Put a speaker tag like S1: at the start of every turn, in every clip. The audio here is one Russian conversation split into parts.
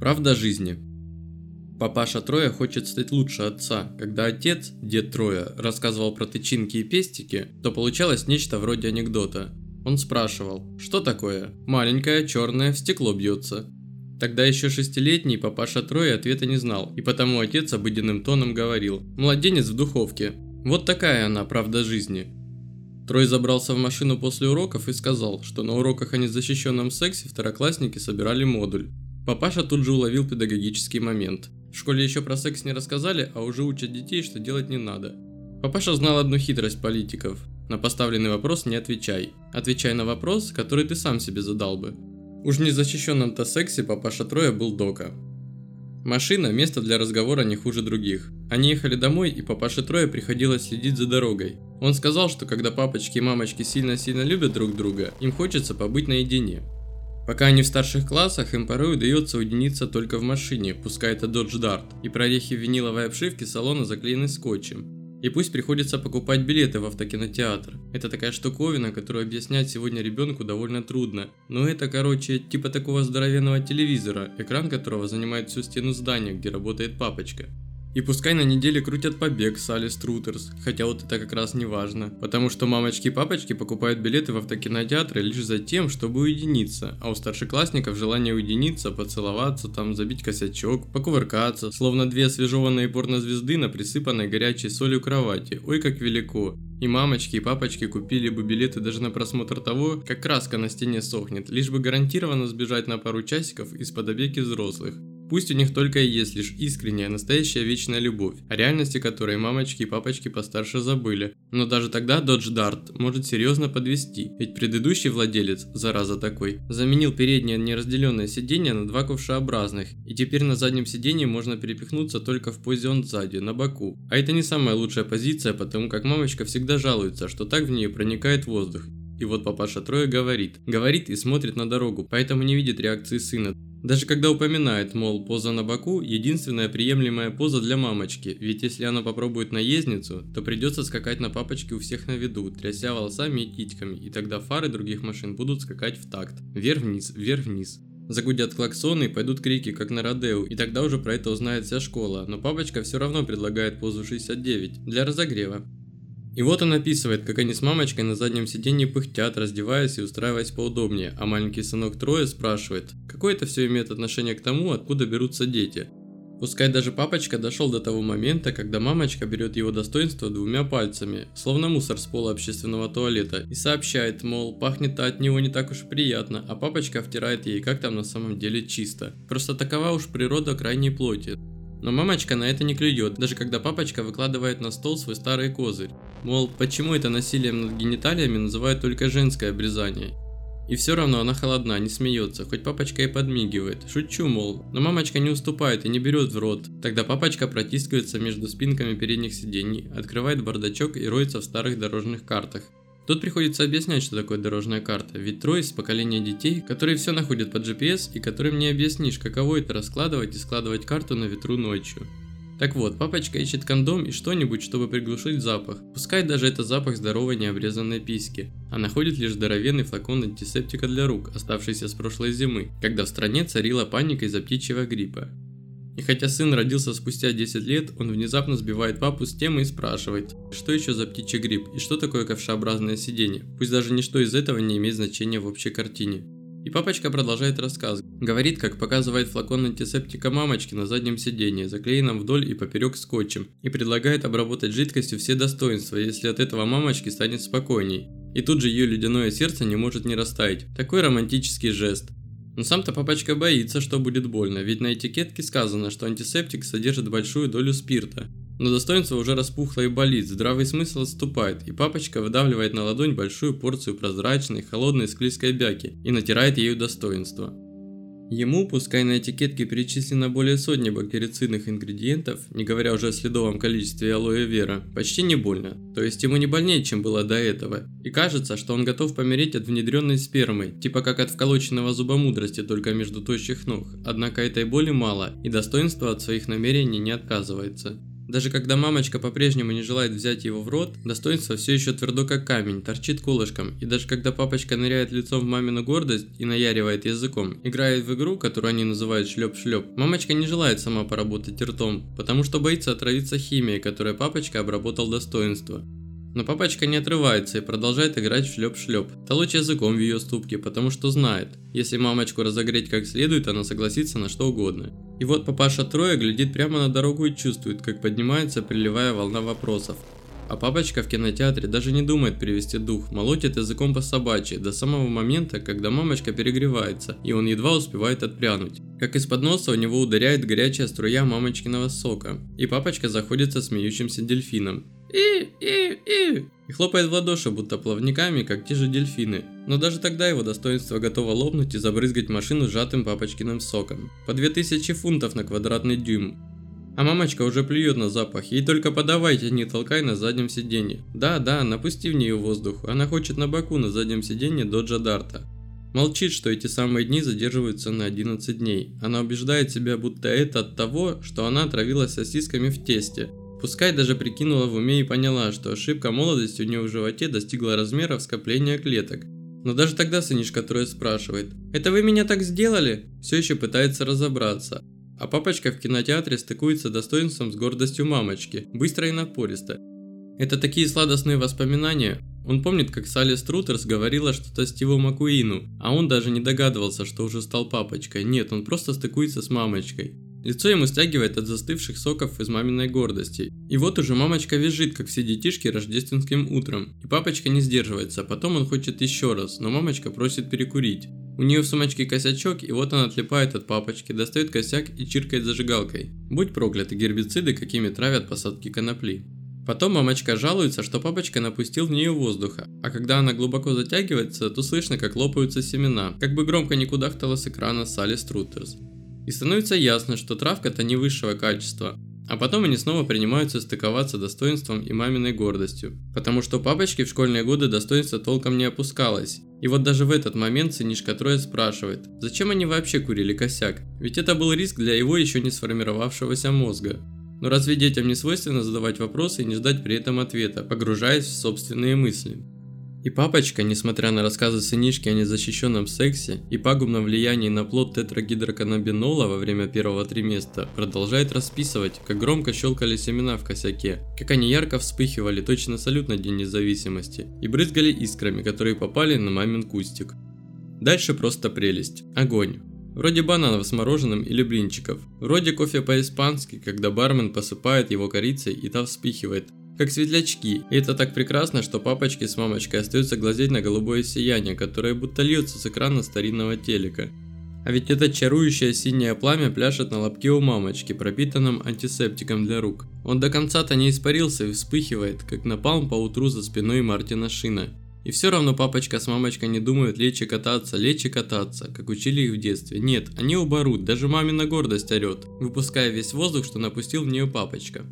S1: Правда жизни. Папаша Троя хочет стать лучше отца. Когда отец, дед Троя, рассказывал про тычинки и пестики, то получалось нечто вроде анекдота. Он спрашивал, что такое? Маленькое, черное, в стекло бьется. Тогда еще шестилетний папаша Троя ответа не знал, и потому отец обыденным тоном говорил «Младенец в духовке». Вот такая она, правда жизни. Трой забрался в машину после уроков и сказал, что на уроках о незащищенном сексе второклассники собирали модуль. Папаша тут же уловил педагогический момент. В школе еще про секс не рассказали, а уже учат детей, что делать не надо. Папаша знал одну хитрость политиков. На поставленный вопрос не отвечай. Отвечай на вопрос, который ты сам себе задал бы. Уж в незащищенном-то сексе папаша Троя был дока. Машина – место для разговора не хуже других. Они ехали домой, и папаше Троя приходилось следить за дорогой. Он сказал, что когда папочки и мамочки сильно-сильно любят друг друга, им хочется побыть наедине. Пока они в старших классах, им порой удается уединиться только в машине, пускай это Dodge Dart, и прорехи виниловой обшивке салона заклеены скотчем. И пусть приходится покупать билеты в автокинотеатр. Это такая штуковина, которую объяснять сегодня ребенку довольно трудно. Но это, короче, типа такого здоровенного телевизора, экран которого занимает всю стену здания, где работает папочка. И пускай на неделе крутят побег с Алис Трутерс, хотя вот это как раз не важно, потому что мамочки и папочки покупают билеты в автокинотеатры лишь за тем, чтобы уединиться, а у старшеклассников желание уединиться, поцеловаться, там забить косячок, покувыркаться, словно две освежеванные порнозвезды на присыпанной горячей солью кровати, ой как велико. И мамочки и папочки купили бы билеты даже на просмотр того, как краска на стене сохнет, лишь бы гарантированно сбежать на пару часиков из-под опеки взрослых. Пусть у них только и есть лишь искренняя, настоящая вечная любовь, о реальности которой мамочки и папочки постарше забыли. Но даже тогда Dodge Dart может серьезно подвести, ведь предыдущий владелец, зараза такой, заменил переднее неразделенное сиденье на два ковшеобразных, и теперь на заднем сиденье можно перепихнуться только в позе он сзади, на боку. А это не самая лучшая позиция, потому как мамочка всегда жалуется, что так в нее проникает воздух. И вот папаша Троя говорит. Говорит и смотрит на дорогу, поэтому не видит реакции сына. Даже когда упоминает, мол, поза на боку – единственная приемлемая поза для мамочки, ведь если она попробует наездницу, то придется скакать на папочке у всех на виду, тряся волосами и титьками, и тогда фары других машин будут скакать в такт. Вверх-вниз, вверх-вниз. Загудят клаксоны и пойдут крики, как на Родео, и тогда уже про это узнает вся школа, но папочка все равно предлагает позу 69 для разогрева. И вот он описывает, как они с мамочкой на заднем сиденье пыхтят, раздеваясь и устраиваясь поудобнее, а маленький сынок Троя спрашивает, какое это все имеет отношение к тому, откуда берутся дети. Пускай даже папочка дошел до того момента, когда мамочка берет его достоинство двумя пальцами, словно мусор с пола общественного туалета, и сообщает, мол, пахнет от него не так уж приятно, а папочка втирает ей, как там на самом деле чисто. Просто такова уж природа крайней плоти. Но мамочка на это не клюет, даже когда папочка выкладывает на стол свой старый козырь. Мол, почему это насилием над гениталиями называют только женское обрезание? И все равно она холодна, не смеется, хоть папочка и подмигивает. Шучу, мол. Но мамочка не уступает и не берет в рот. Тогда папочка протискивается между спинками передних сидений, открывает бардачок и роется в старых дорожных картах. Тут приходится объяснять, что такое дорожная карта, ведь трое из поколения детей, которые все находят по GPS и которым не объяснишь, каково это раскладывать и складывать карту на ветру ночью. Так вот, папочка ищет кондом и что-нибудь, чтобы приглушить запах. Пускай даже это запах здоровой необрезанной письки. А находит лишь здоровенный флакон антисептика для рук, оставшийся с прошлой зимы, когда в стране царила паника из-за птичьего гриппа. И хотя сын родился спустя 10 лет, он внезапно сбивает папу с темы и спрашивает, что еще за птичий гриб и что такое ковшеобразное сиденье, пусть даже ничто из этого не имеет значения в общей картине. И папочка продолжает рассказ. Говорит, как показывает флакон антисептика мамочки на заднем сиденье, заклеенном вдоль и поперек скотчем, и предлагает обработать жидкостью все достоинства, если от этого мамочки станет спокойней. И тут же ее ледяное сердце не может не растаять. Такой романтический жест. Но сам-то папочка боится, что будет больно, ведь на этикетке сказано, что антисептик содержит большую долю спирта. Но достоинство уже распухло и болит, здравый смысл отступает, и папочка выдавливает на ладонь большую порцию прозрачной, холодной склизкой бяки и натирает ею достоинство. Ему, пускай на этикетке перечислено более сотни бактерицидных ингредиентов, не говоря уже о следовом количестве алоэ вера, почти не больно. То есть ему не больнее, чем было до этого. И кажется, что он готов помереть от внедренной спермы, типа как от вколоченного зуба мудрости только между тощих ног. Однако этой боли мало, и достоинство от своих намерений не отказывается. Даже когда мамочка по-прежнему не желает взять его в рот, достоинство все еще твердо как камень, торчит колышком. И даже когда папочка ныряет лицом в мамину гордость и наяривает языком, играет в игру, которую они называют шлеп-шлеп, мамочка не желает сама поработать ртом, потому что боится отравиться химией, которой папочка обработал достоинство. Но папочка не отрывается и продолжает играть в шлеп-шлеп, толочь языком в ее ступке, потому что знает, если мамочку разогреть как следует, она согласится на что угодно. И вот папаша Троя глядит прямо на дорогу и чувствует, как поднимается приливая волна вопросов. А папочка в кинотеатре даже не думает перевести дух, молотит языком по собачьи до самого момента, когда мамочка перегревается, и он едва успевает отпрянуть. Как из-под носа у него ударяет горячая струя мамочкиного сока, и папочка заходит со смеющимся дельфином. И, и, и, и хлопает в ладоши, будто плавниками, как те же дельфины. Но даже тогда его достоинство готово лопнуть и забрызгать машину сжатым папочкиным соком. По 2000 фунтов на квадратный дюйм. А мамочка уже плюет на запах, ей только подавайте, не толкай на заднем сиденье. Да, да, напусти в нее воздух, она хочет на боку на заднем сиденье Доджа Дарта. Молчит, что эти самые дни задерживаются на 11 дней. Она убеждает себя, будто это от того, что она отравилась сосисками в тесте, Пускай даже прикинула в уме и поняла, что ошибка молодости у нее в животе достигла размеров скопления клеток. Но даже тогда сынишка Трое спрашивает «Это вы меня так сделали?» Все еще пытается разобраться. А папочка в кинотеатре стыкуется достоинством с гордостью мамочки, быстро и напористо. Это такие сладостные воспоминания. Он помнит, как Салли Струтерс говорила что-то Стиву Макуину, а он даже не догадывался, что уже стал папочкой. Нет, он просто стыкуется с мамочкой. Лицо ему стягивает от застывших соков из маминой гордости. И вот уже мамочка визжит, как все детишки рождественским утром. И папочка не сдерживается, а потом он хочет еще раз, но мамочка просит перекурить. У нее в сумочке косячок, и вот она отлипает от папочки, достает косяк и чиркает зажигалкой. Будь прокляты гербициды, какими травят посадки конопли. Потом мамочка жалуется, что папочка напустил в нее воздуха, а когда она глубоко затягивается, то слышно, как лопаются семена, как бы громко не кудахтала с экрана Салли Струтерс. И становится ясно, что травка-то не высшего качества. А потом они снова принимаются стыковаться достоинством и маминой гордостью. Потому что папочки в школьные годы достоинство толком не опускалось. И вот даже в этот момент сынишка Трое спрашивает, зачем они вообще курили косяк? Ведь это был риск для его еще не сформировавшегося мозга. Но разве детям не свойственно задавать вопросы и не ждать при этом ответа, погружаясь в собственные мысли? И папочка, несмотря на рассказы сынишки о незащищенном сексе и пагубном влиянии на плод тетрагидроканабинола во время первого триместра, продолжает расписывать, как громко щелкали семена в косяке, как они ярко вспыхивали точно салют на День независимости и брызгали искрами, которые попали на мамин кустик. Дальше просто прелесть. Огонь. Вроде бананов с мороженым или блинчиков. Вроде кофе по-испански, когда бармен посыпает его корицей и та вспихивает, как светлячки. И это так прекрасно, что папочке с мамочкой остается глазеть на голубое сияние, которое будто льется с экрана старинного телека. А ведь это чарующее синее пламя пляшет на лобке у мамочки, пропитанном антисептиком для рук. Он до конца-то не испарился и вспыхивает, как напалм по утру за спиной Мартина Шина. И все равно папочка с мамочкой не думают лечь и кататься, лечь и кататься, как учили их в детстве. Нет, они уборут, даже мамина гордость орет, выпуская весь воздух, что напустил в нее папочка.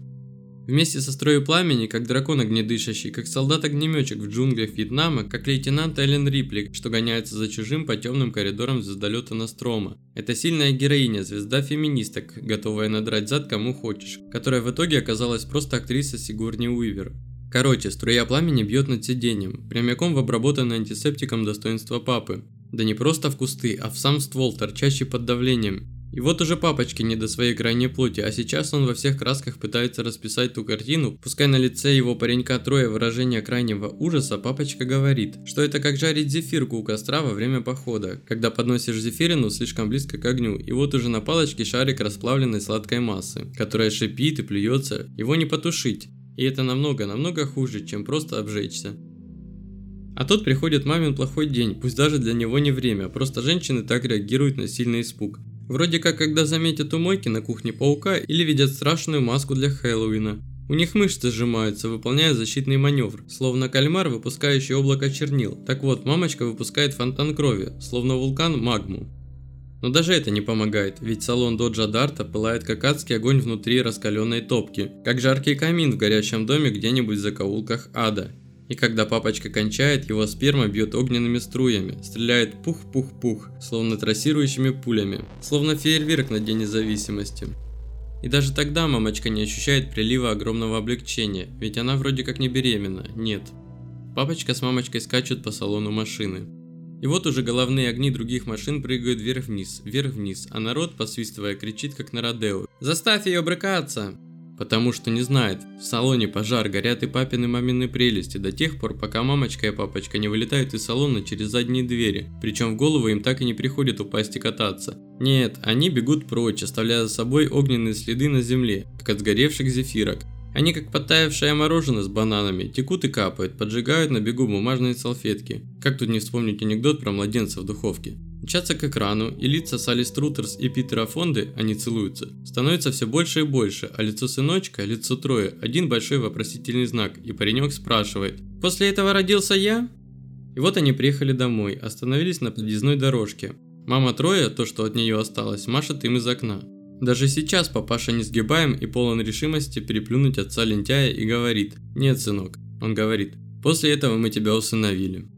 S1: Вместе со строю пламени, как дракон огнедышащий, как солдат-огнеметчик в джунглях Вьетнама, как лейтенант Эллен Рипли, что гоняется за чужим по темным коридорам звездолета Настрома. Это сильная героиня, звезда феминисток, готовая надрать зад кому хочешь, которая в итоге оказалась просто актриса Сигурни Уивер. Короче, струя пламени бьет над сиденьем, прямиком в обработанное антисептиком достоинство папы. Да не просто в кусты, а в сам ствол, торчащий под давлением. И вот уже папочке не до своей крайней плоти, а сейчас он во всех красках пытается расписать ту картину, пускай на лице его паренька трое выражения крайнего ужаса, папочка говорит, что это как жарить зефирку у костра во время похода, когда подносишь зефирину слишком близко к огню, и вот уже на палочке шарик расплавленной сладкой массы, которая шипит и плюется, его не потушить. И это намного-намного хуже, чем просто обжечься. А тут приходит мамин плохой день, пусть даже для него не время, просто женщины так реагируют на сильный испуг. Вроде как, когда заметят у мойки на кухне паука или видят страшную маску для Хэллоуина. У них мышцы сжимаются, выполняя защитный маневр, словно кальмар, выпускающий облако чернил. Так вот, мамочка выпускает фонтан крови, словно вулкан магму. Но даже это не помогает, ведь салон Доджа Дарта пылает как адский огонь внутри раскаленной топки, как жаркий камин в горящем доме где-нибудь в закоулках ада. И когда папочка кончает, его сперма бьет огненными струями, стреляет пух-пух-пух, словно трассирующими пулями, словно фейерверк на День независимости. И даже тогда мамочка не ощущает прилива огромного облегчения, ведь она вроде как не беременна, нет. Папочка с мамочкой скачут по салону машины. И вот уже головные огни других машин прыгают вверх-вниз, вверх-вниз, а народ, посвистывая, кричит как на Родео. «Заставь ее брыкаться!» Потому что не знает, в салоне пожар, горят и папины мамины прелести до тех пор, пока мамочка и папочка не вылетают из салона через задние двери, причем в голову им так и не приходит упасть и кататься. Нет, они бегут прочь, оставляя за собой огненные следы на земле, как от сгоревших зефирок. Они как подтаявшее мороженое с бананами, текут и капают, поджигают на бегу бумажные салфетки. Как тут не вспомнить анекдот про младенца в духовке? Мчатся к экрану, и лица Салли Струтерс и Питера Фонды, они целуются, становится все больше и больше, а лицо сыночка, лицо Троя, один большой вопросительный знак, и паренек спрашивает «После этого родился я?» И вот они приехали домой, остановились на подъездной дорожке. Мама Троя, то, что от нее осталось, машет им из окна. Даже сейчас папаша не сгибаем и полон решимости переплюнуть отца лентяя и говорит «Нет, сынок». Он говорит «После этого мы тебя усыновили».